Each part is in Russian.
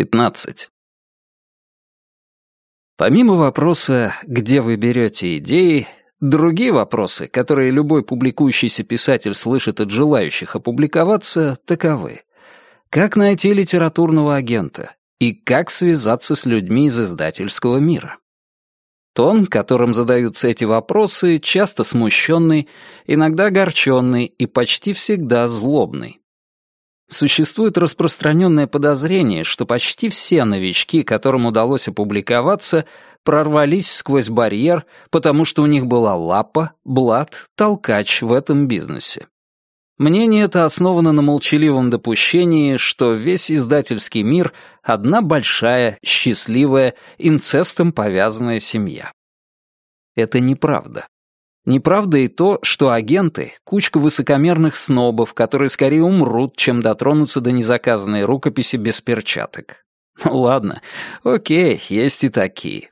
15. Помимо вопроса «где вы берете идеи?», другие вопросы, которые любой публикующийся писатель слышит от желающих опубликоваться, таковы. Как найти литературного агента? И как связаться с людьми из издательского мира? Тон, которым задаются эти вопросы, часто смущенный, иногда огорченный и почти всегда злобный. Существует распространенное подозрение, что почти все новички, которым удалось опубликоваться, прорвались сквозь барьер, потому что у них была лапа, блат, толкач в этом бизнесе. Мнение это основано на молчаливом допущении, что весь издательский мир — одна большая, счастливая, инцестом повязанная семья. Это неправда. Неправда и то, что агенты — кучка высокомерных снобов, которые скорее умрут, чем дотронутся до незаказанной рукописи без перчаток. Ну ладно, окей, есть и такие.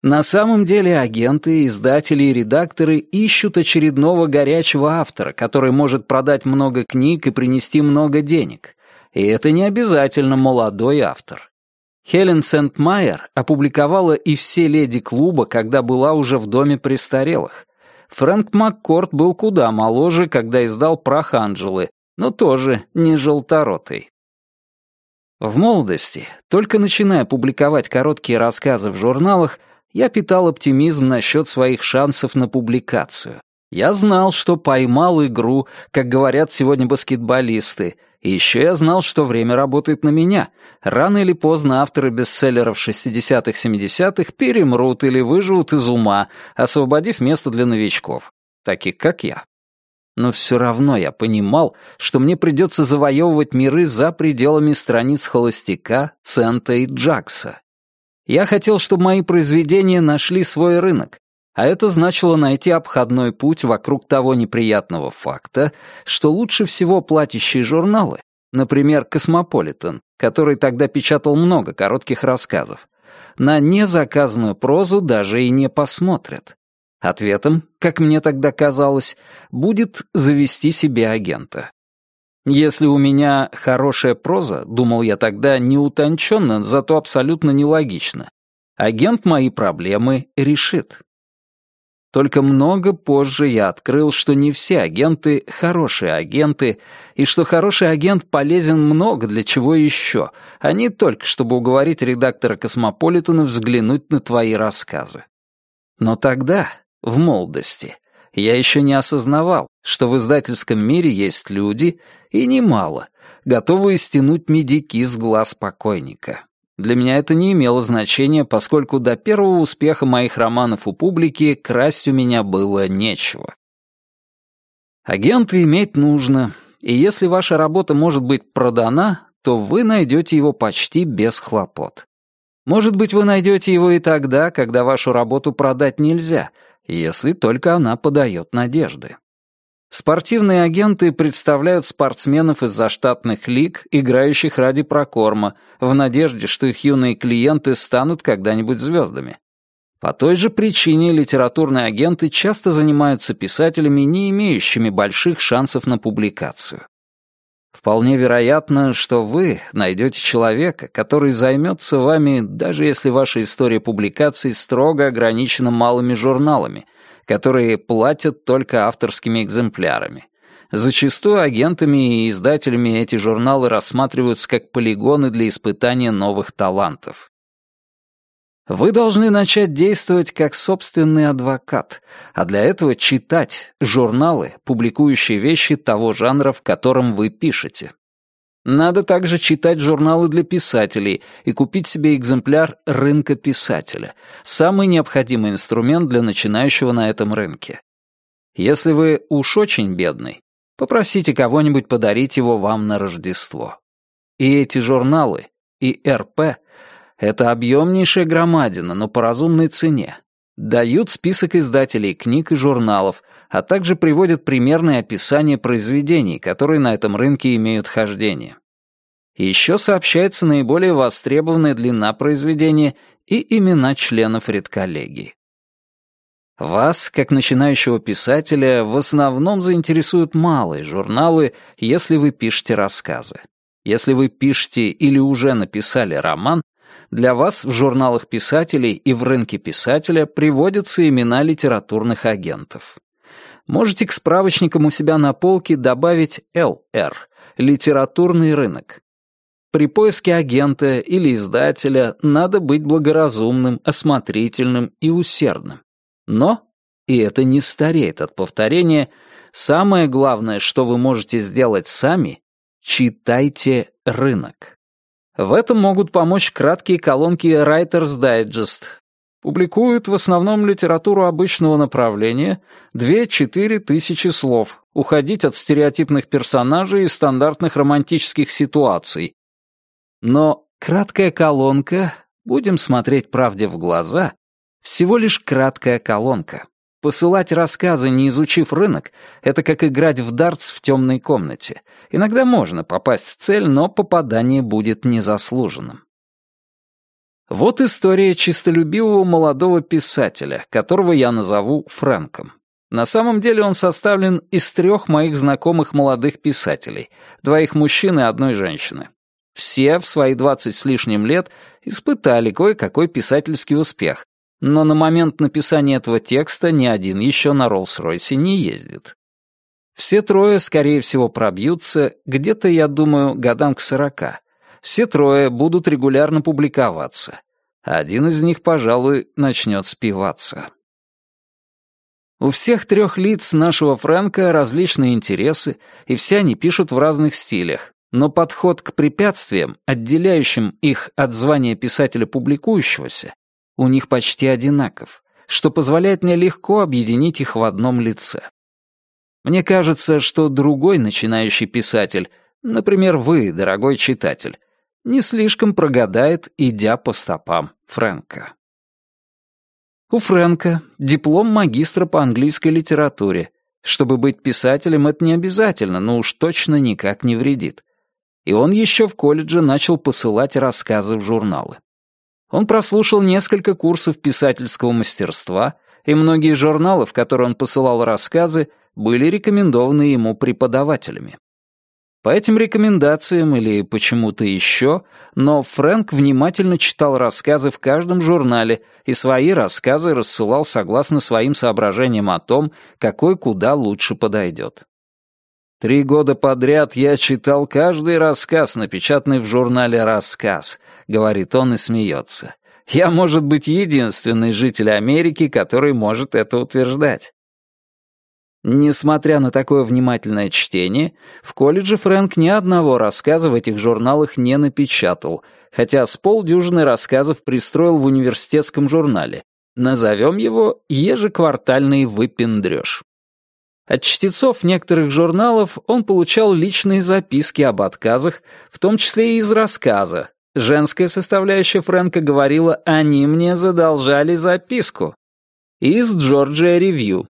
На самом деле агенты, издатели и редакторы ищут очередного горячего автора, который может продать много книг и принести много денег. И это не обязательно молодой автор. Хелен Сент-Майер опубликовала и все леди клуба, когда была уже в доме престарелых, Фрэнк Маккорд был куда моложе, когда издал «Прах Анджелы», но тоже не желторотый. В молодости, только начиная публиковать короткие рассказы в журналах, я питал оптимизм насчет своих шансов на публикацию. Я знал, что поймал игру, как говорят сегодня баскетболисты, и еще я знал, что время работает на меня. Рано или поздно авторы бестселлеров 60-х-70-х перемрут или выживут из ума, освободив место для новичков, таких как я. Но все равно я понимал, что мне придется завоевывать миры за пределами страниц Холостяка, Цента и Джакса. Я хотел, чтобы мои произведения нашли свой рынок, а это значило найти обходной путь вокруг того неприятного факта, что лучше всего платящие журналы, например, «Космополитен», который тогда печатал много коротких рассказов, на незаказанную прозу даже и не посмотрят. Ответом, как мне тогда казалось, будет завести себе агента. Если у меня хорошая проза, думал я тогда неутонченно, зато абсолютно нелогично, агент мои проблемы решит. Только много позже я открыл, что не все агенты — хорошие агенты, и что хороший агент полезен много для чего еще, а не только чтобы уговорить редактора «Космополитена» взглянуть на твои рассказы. Но тогда, в молодости, я еще не осознавал, что в издательском мире есть люди, и немало, готовые стянуть медики с глаз покойника. Для меня это не имело значения, поскольку до первого успеха моих романов у публики красть у меня было нечего. Агента иметь нужно, и если ваша работа может быть продана, то вы найдете его почти без хлопот. Может быть, вы найдете его и тогда, когда вашу работу продать нельзя, если только она подает надежды. Спортивные агенты представляют спортсменов из заштатных лиг, играющих ради прокорма, в надежде, что их юные клиенты станут когда-нибудь звездами. По той же причине литературные агенты часто занимаются писателями, не имеющими больших шансов на публикацию. Вполне вероятно, что вы найдете человека, который займется вами, даже если ваша история публикаций строго ограничена малыми журналами — которые платят только авторскими экземплярами. Зачастую агентами и издателями эти журналы рассматриваются как полигоны для испытания новых талантов. Вы должны начать действовать как собственный адвокат, а для этого читать журналы, публикующие вещи того жанра, в котором вы пишете. Надо также читать журналы для писателей и купить себе экземпляр рынка писателя, самый необходимый инструмент для начинающего на этом рынке. Если вы уж очень бедный, попросите кого-нибудь подарить его вам на Рождество. И эти журналы, и РП — это объемнейшая громадина, но по разумной цене. Дают список издателей книг и журналов, а также приводят примерные описания произведений, которые на этом рынке имеют хождение. Еще сообщается наиболее востребованная длина произведения и имена членов редколлегии. Вас, как начинающего писателя, в основном заинтересуют малые журналы, если вы пишете рассказы. Если вы пишете или уже написали роман, для вас в журналах писателей и в рынке писателя приводятся имена литературных агентов. Можете к справочникам у себя на полке добавить LR — литературный рынок. При поиске агента или издателя надо быть благоразумным, осмотрительным и усердным. Но, и это не стареет от повторения, самое главное, что вы можете сделать сами — читайте рынок. В этом могут помочь краткие колонки Writer's Digest. Публикуют в основном литературу обычного направления, 2-4 тысячи слов, уходить от стереотипных персонажей и стандартных романтических ситуаций. Но краткая колонка, будем смотреть правде в глаза, всего лишь краткая колонка. Посылать рассказы, не изучив рынок, это как играть в дартс в темной комнате. Иногда можно попасть в цель, но попадание будет незаслуженным. Вот история чистолюбивого молодого писателя, которого я назову Фрэнком. На самом деле он составлен из трех моих знакомых молодых писателей, двоих мужчин и одной женщины. Все в свои двадцать с лишним лет испытали кое-какой писательский успех, но на момент написания этого текста ни один еще на Роллс-Ройсе не ездит. Все трое, скорее всего, пробьются где-то, я думаю, годам к сорока. Все трое будут регулярно публиковаться. Один из них, пожалуй, начнет спиваться. У всех трех лиц нашего Фрэнка различные интересы, и все они пишут в разных стилях, но подход к препятствиям, отделяющим их от звания писателя публикующегося, у них почти одинаков, что позволяет мне легко объединить их в одном лице. Мне кажется, что другой начинающий писатель, например, вы, дорогой читатель, не слишком прогадает, идя по стопам Фрэнка. У Фрэнка диплом магистра по английской литературе. Чтобы быть писателем, это не обязательно, но уж точно никак не вредит. И он еще в колледже начал посылать рассказы в журналы. Он прослушал несколько курсов писательского мастерства, и многие журналы, в которые он посылал рассказы, были рекомендованы ему преподавателями. По этим рекомендациям или почему-то еще, но Фрэнк внимательно читал рассказы в каждом журнале и свои рассказы рассылал согласно своим соображениям о том, какой куда лучше подойдет. Три года подряд я читал каждый рассказ, напечатанный в журнале «Рассказ», — говорит он и смеется. Я, может быть, единственный житель Америки, который может это утверждать. Несмотря на такое внимательное чтение, в колледже Фрэнк ни одного рассказа в этих журналах не напечатал, хотя с полдюжины рассказов пристроил в университетском журнале. Назовем его «Ежеквартальный выпендрёж». От чтецов некоторых журналов он получал личные записки об отказах, в том числе и из рассказа. Женская составляющая Фрэнка говорила «они мне задолжали записку». Из Georgia Review.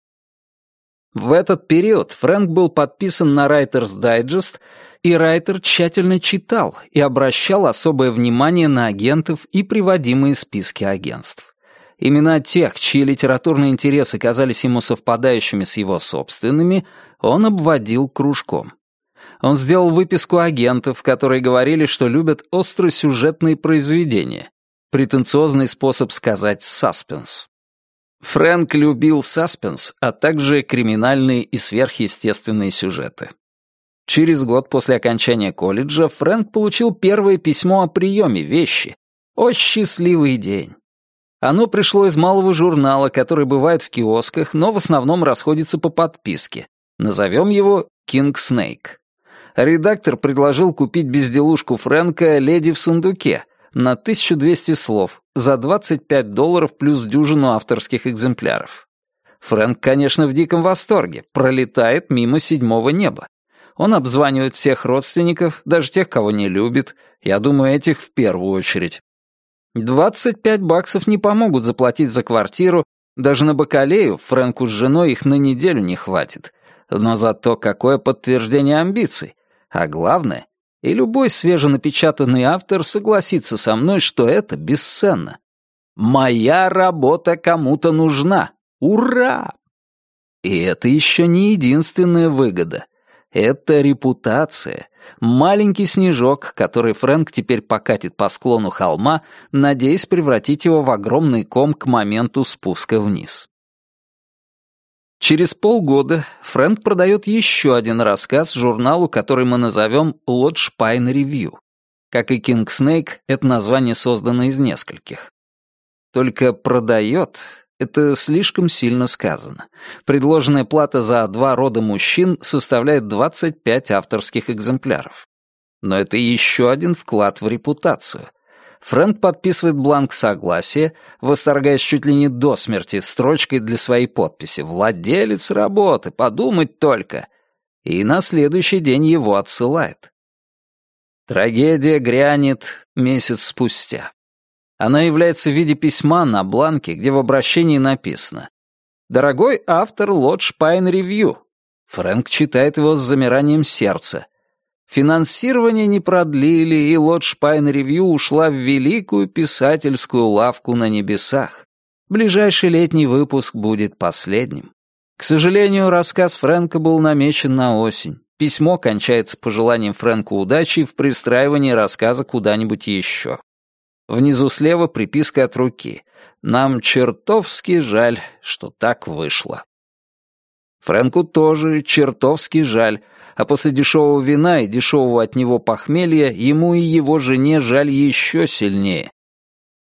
В этот период Фрэнк был подписан на Writer's Digest, и Райтер тщательно читал и обращал особое внимание на агентов и приводимые списки агентств. Имена тех, чьи литературные интересы казались ему совпадающими с его собственными, он обводил кружком. Он сделал выписку агентов, которые говорили, что любят остросюжетные произведения. Претенциозный способ сказать «саспенс». Фрэнк любил саспенс, а также криминальные и сверхъестественные сюжеты. Через год после окончания колледжа Фрэнк получил первое письмо о приеме вещи. О, счастливый день! Оно пришло из малого журнала, который бывает в киосках, но в основном расходится по подписке. Назовем его «King Snake». Редактор предложил купить безделушку Фрэнка «Леди в сундуке» на 1200 слов за 25 долларов плюс дюжину авторских экземпляров. Фрэнк, конечно, в диком восторге, пролетает мимо седьмого неба. Он обзванивает всех родственников, даже тех, кого не любит, я думаю, этих в первую очередь. 25 баксов не помогут заплатить за квартиру, даже на бакалею Фрэнку с женой их на неделю не хватит. Но зато какое подтверждение амбиций. А главное, и любой свеженапечатанный автор согласится со мной, что это бесценно. Моя работа кому-то нужна. Ура! И это еще не единственная выгода. Это репутация. Маленький снежок, который Фрэнк теперь покатит по склону холма, надеясь превратить его в огромный ком к моменту спуска вниз. Через полгода Фрэнк продает еще один рассказ журналу, который мы назовем Lodge Pine Review. Как и King Snake, это название создано из нескольких. Только продает — это слишком сильно сказано. Предложенная плата за два рода мужчин составляет 25 авторских экземпляров. Но это еще один вклад в репутацию. Фрэнк подписывает бланк согласия, восторгаясь чуть ли не до смерти строчкой для своей подписи «Владелец работы, подумать только!» И на следующий день его отсылает. Трагедия грянет месяц спустя. Она является в виде письма на бланке, где в обращении написано «Дорогой автор Lodge Pine Review». Фрэнк читает его с замиранием сердца. Финансирование не продлили, и Lodge Pine Review ушла в великую писательскую лавку на небесах. Ближайший летний выпуск будет последним. К сожалению, рассказ Фрэнка был намечен на осень. Письмо кончается пожеланием Фрэнку удачи в пристраивании рассказа куда-нибудь еще. Внизу слева приписка от руки. Нам чертовски жаль, что так вышло. Фрэнку тоже чертовски жаль, а после дешевого вина и дешевого от него похмелья ему и его жене жаль еще сильнее.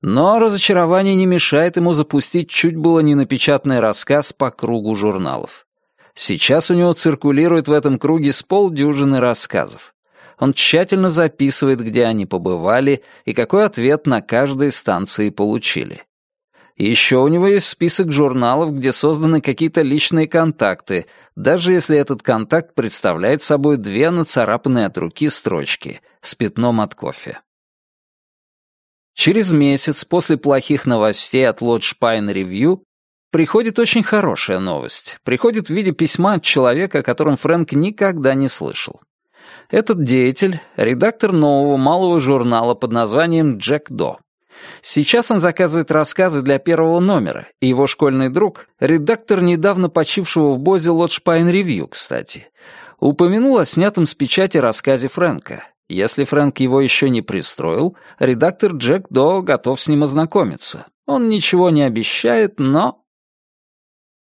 Но разочарование не мешает ему запустить чуть было не напечатанный рассказ по кругу журналов. Сейчас у него циркулирует в этом круге с полдюжины рассказов. Он тщательно записывает, где они побывали и какой ответ на каждой станции получили. Еще у него есть список журналов, где созданы какие-то личные контакты, даже если этот контакт представляет собой две нацарапанные от руки строчки с пятном от кофе. Через месяц после плохих новостей от Lodge Pine Review приходит очень хорошая новость. Приходит в виде письма от человека, о котором Фрэнк никогда не слышал. Этот деятель — редактор нового малого журнала под названием «Джек До». Сейчас он заказывает рассказы для первого номера, и его школьный друг, редактор недавно почившего в Бозе Лоджпайн Ревью, кстати, упомянул о снятом с печати рассказе Фрэнка. Если Фрэнк его еще не пристроил, редактор Джек До готов с ним ознакомиться. Он ничего не обещает, но...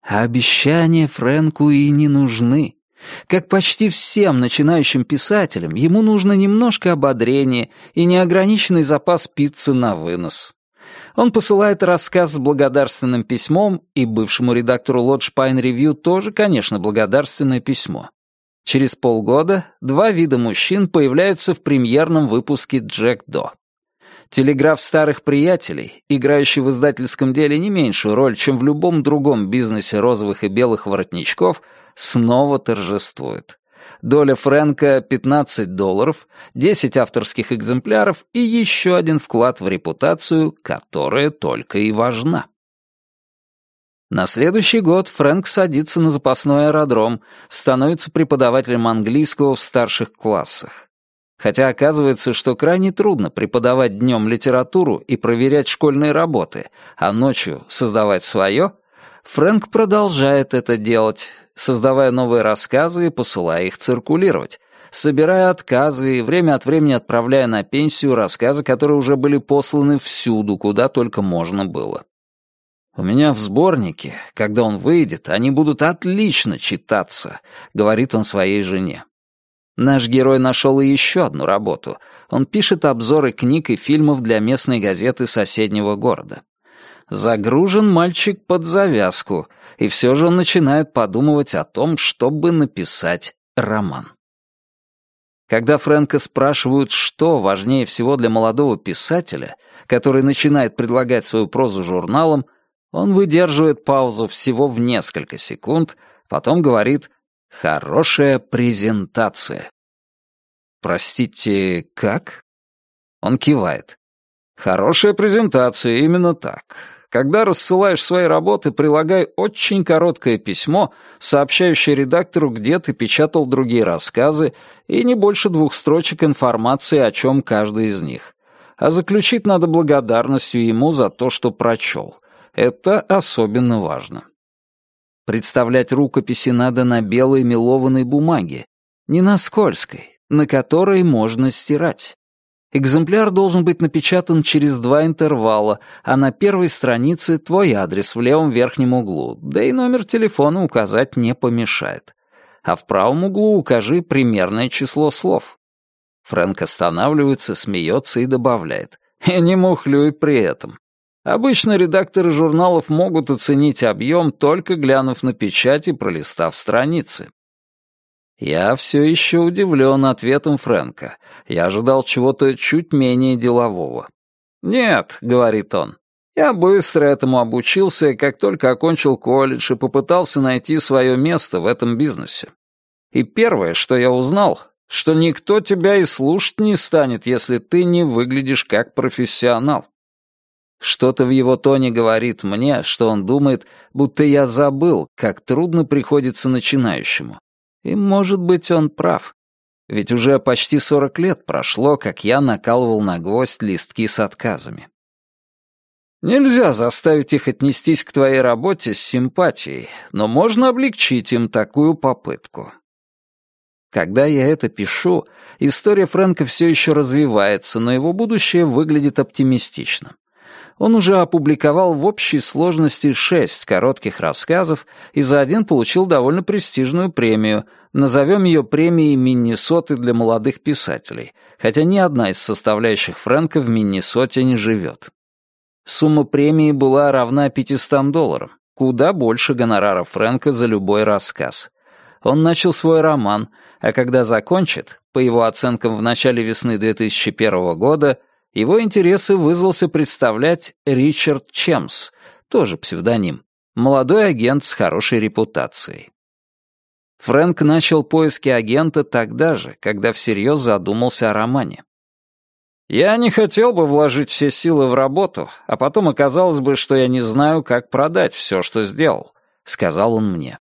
обещания Фрэнку и не нужны. Как почти всем начинающим писателям, ему нужно немножко ободрения и неограниченный запас пиццы на вынос. Он посылает рассказ с благодарственным письмом, и бывшему редактору Lodge Pine Review тоже, конечно, благодарственное письмо. Через полгода два вида мужчин появляются в премьерном выпуске «Джек До». Телеграф старых приятелей, играющий в издательском деле не меньшую роль, чем в любом другом бизнесе розовых и белых воротничков — снова торжествует. Доля Фрэнка — 15 долларов, 10 авторских экземпляров и еще один вклад в репутацию, которая только и важна. На следующий год Фрэнк садится на запасной аэродром, становится преподавателем английского в старших классах. Хотя оказывается, что крайне трудно преподавать днем литературу и проверять школьные работы, а ночью создавать свое, Фрэнк продолжает это делать, создавая новые рассказы и посылая их циркулировать, собирая отказы и время от времени отправляя на пенсию рассказы, которые уже были посланы всюду, куда только можно было. «У меня в сборнике, когда он выйдет, они будут отлично читаться», — говорит он своей жене. Наш герой нашел и еще одну работу. Он пишет обзоры книг и фильмов для местной газеты соседнего города. Загружен мальчик под завязку, и все же он начинает подумывать о том, чтобы написать роман. Когда Фрэнка спрашивают, что важнее всего для молодого писателя, который начинает предлагать свою прозу журналам, он выдерживает паузу всего в несколько секунд, потом говорит «хорошая презентация». «Простите, как?» Он кивает. «Хорошая презентация, именно так. Когда рассылаешь свои работы, прилагай очень короткое письмо, сообщающее редактору, где ты печатал другие рассказы, и не больше двух строчек информации, о чем каждый из них. А заключить надо благодарностью ему за то, что прочел. Это особенно важно. Представлять рукописи надо на белой мелованной бумаге, Не на скользкой, на которой можно стирать. Экземпляр должен быть напечатан через два интервала, а на первой странице твой адрес в левом верхнем углу, да и номер телефона указать не помешает. А в правом углу укажи примерное число слов. Фрэнк останавливается, смеется и добавляет. И не мухлюй при этом. Обычно редакторы журналов могут оценить объем, только глянув на печать и пролистав страницы. Я все еще удивлен ответом Фрэнка. Я ожидал чего-то чуть менее делового. «Нет», — говорит он, — «я быстро этому обучился, как только окончил колледж и попытался найти свое место в этом бизнесе. И первое, что я узнал, что никто тебя и слушать не станет, если ты не выглядишь как профессионал. Что-то в его тоне говорит мне, что он думает, будто я забыл, как трудно приходится начинающему. И, может быть, он прав. Ведь уже почти сорок лет прошло, как я накалывал на гвоздь листки с отказами. Нельзя заставить их отнестись к твоей работе с симпатией, но можно облегчить им такую попытку. Когда я это пишу, история Фрэнка все еще развивается, но его будущее выглядит оптимистично он уже опубликовал в общей сложности шесть коротких рассказов и за один получил довольно престижную премию, назовем ее премией Миннесоты для молодых писателей, хотя ни одна из составляющих Фрэнка в Миннесоте не живет. Сумма премии была равна 500 долларам, куда больше гонорара Фрэнка за любой рассказ. Он начал свой роман, а когда закончит, по его оценкам в начале весны 2001 года, его интересы вызвался представлять Ричард Чемс, тоже псевдоним, молодой агент с хорошей репутацией. Фрэнк начал поиски агента тогда же, когда всерьез задумался о романе. «Я не хотел бы вложить все силы в работу, а потом оказалось бы, что я не знаю, как продать все, что сделал», — сказал он мне.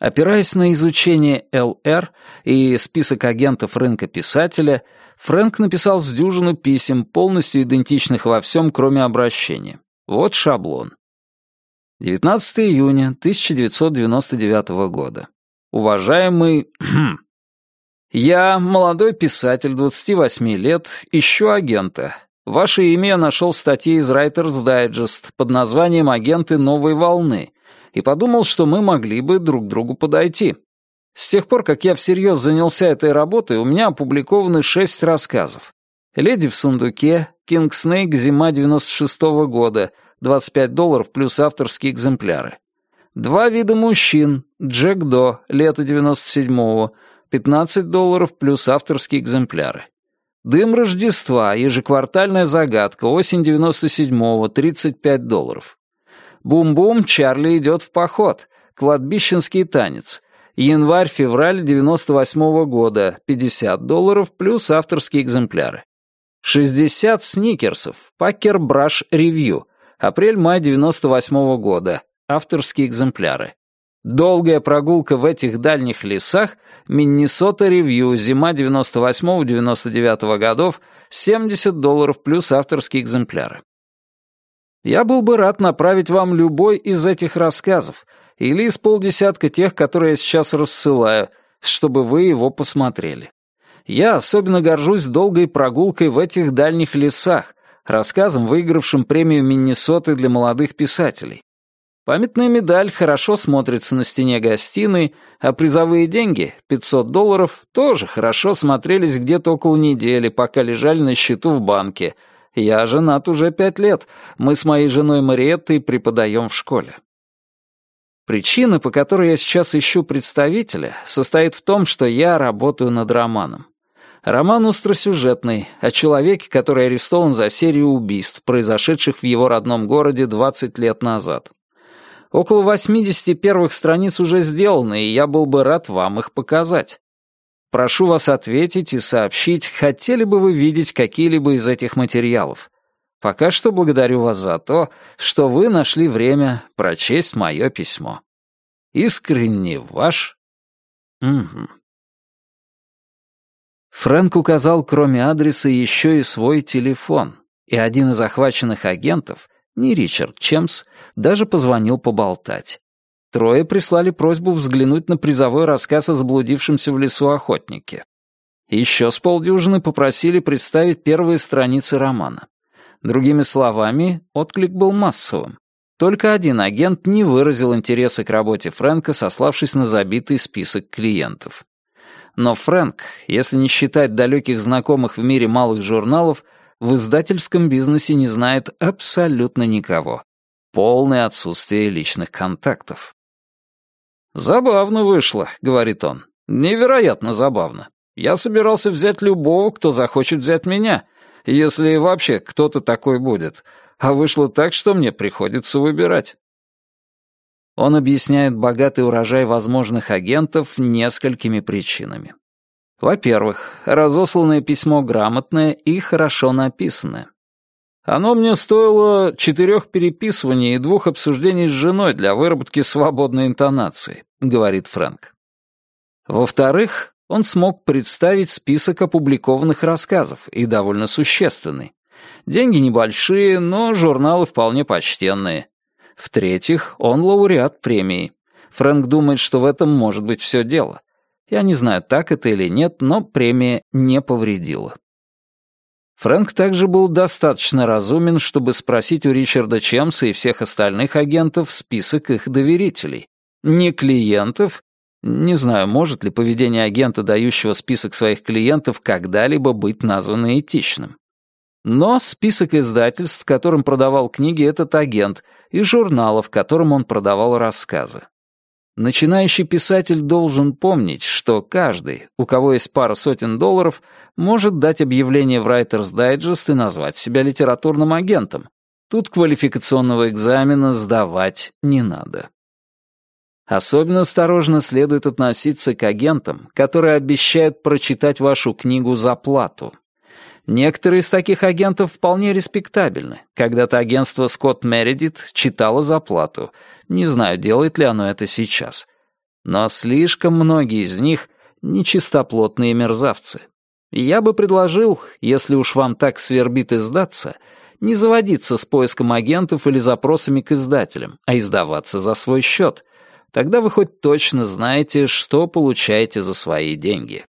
Опираясь на изучение ЛР и список агентов рынка писателя, Фрэнк написал с дюжину писем, полностью идентичных во всем, кроме обращения. Вот шаблон. 19 июня 1999 года. Уважаемый... Я, молодой писатель, 28 лет, ищу агента. Ваше имя я нашел в статье из Writer's Digest под названием «Агенты новой волны» и подумал, что мы могли бы друг другу подойти. С тех пор, как я всерьез занялся этой работой, у меня опубликованы шесть рассказов. «Леди в сундуке», «Кинг Снейк. Зима 96-го года», 25 долларов плюс авторские экземпляры. «Два вида мужчин», «Джек До», «Лето 97-го», 15 долларов плюс авторские экземпляры. «Дым Рождества», «Ежеквартальная загадка», «Осень 97-го», 35 долларов. «Бум-бум, Чарли идет в поход», «Кладбищенский танец», Январь-февраль 98 -го года, 50 долларов плюс авторские экземпляры. 60 сникерсов, Пакер Браш Ревью, апрель-май 98 -го года, авторские экземпляры. Долгая прогулка в этих дальних лесах, Миннесота Ревью, зима 98-99 годов, 70 долларов плюс авторские экземпляры. Я был бы рад направить вам любой из этих рассказов, или из полдесятка тех, которые я сейчас рассылаю, чтобы вы его посмотрели. Я особенно горжусь долгой прогулкой в этих дальних лесах, рассказом, выигравшим премию Миннесоты для молодых писателей. Памятная медаль хорошо смотрится на стене гостиной, а призовые деньги, 500 долларов, тоже хорошо смотрелись где-то около недели, пока лежали на счету в банке. Я женат уже пять лет, мы с моей женой Мариеттой преподаем в школе. Причина, по которой я сейчас ищу представителя, состоит в том, что я работаю над романом. Роман остросюжетный, о человеке, который арестован за серию убийств, произошедших в его родном городе 20 лет назад. Около 80 первых страниц уже сделаны, и я был бы рад вам их показать. Прошу вас ответить и сообщить, хотели бы вы видеть какие-либо из этих материалов. Пока что благодарю вас за то, что вы нашли время прочесть мое письмо. Искренне ваш... Угу. Фрэнк указал, кроме адреса, еще и свой телефон, и один из захваченных агентов, не Ричард Чемс, даже позвонил поболтать. Трое прислали просьбу взглянуть на призовой рассказ о заблудившемся в лесу охотнике. Еще с полдюжины попросили представить первые страницы романа. Другими словами, отклик был массовым. Только один агент не выразил интереса к работе Фрэнка, сославшись на забитый список клиентов. Но Фрэнк, если не считать далеких знакомых в мире малых журналов, в издательском бизнесе не знает абсолютно никого. Полное отсутствие личных контактов. «Забавно вышло», — говорит он. «Невероятно забавно. Я собирался взять любого, кто захочет взять меня, если вообще кто-то такой будет. А вышло так, что мне приходится выбирать». Он объясняет богатый урожай возможных агентов несколькими причинами. Во-первых, разосланное письмо грамотное и хорошо написанное. Оно мне стоило четырех переписываний и двух обсуждений с женой для выработки свободной интонации, говорит Фрэнк. Во-вторых, он смог представить список опубликованных рассказов, и довольно существенный. Деньги небольшие, но журналы вполне почтенные. В-третьих, он лауреат премии. Фрэнк думает, что в этом может быть все дело. Я не знаю, так это или нет, но премия не повредила. Фрэнк также был достаточно разумен, чтобы спросить у Ричарда Чемса и всех остальных агентов список их доверителей. Не клиентов. Не знаю, может ли поведение агента, дающего список своих клиентов, когда-либо быть названо этичным. Но список издательств, которым продавал книги этот агент, и журналов, которым он продавал рассказы. Начинающий писатель должен помнить, что каждый, у кого есть пара сотен долларов, может дать объявление в Writer's Digest и назвать себя литературным агентом. Тут квалификационного экзамена сдавать не надо. Особенно осторожно следует относиться к агентам, которые обещают прочитать вашу книгу за плату. Некоторые из таких агентов вполне респектабельны. Когда-то агентство Scott Meredith читало за плату. Не знаю, делает ли оно это сейчас. Но слишком многие из них — нечистоплотные мерзавцы. Я бы предложил, если уж вам так свербит издаться, не заводиться с поиском агентов или запросами к издателям, а издаваться за свой счет. Тогда вы хоть точно знаете, что получаете за свои деньги.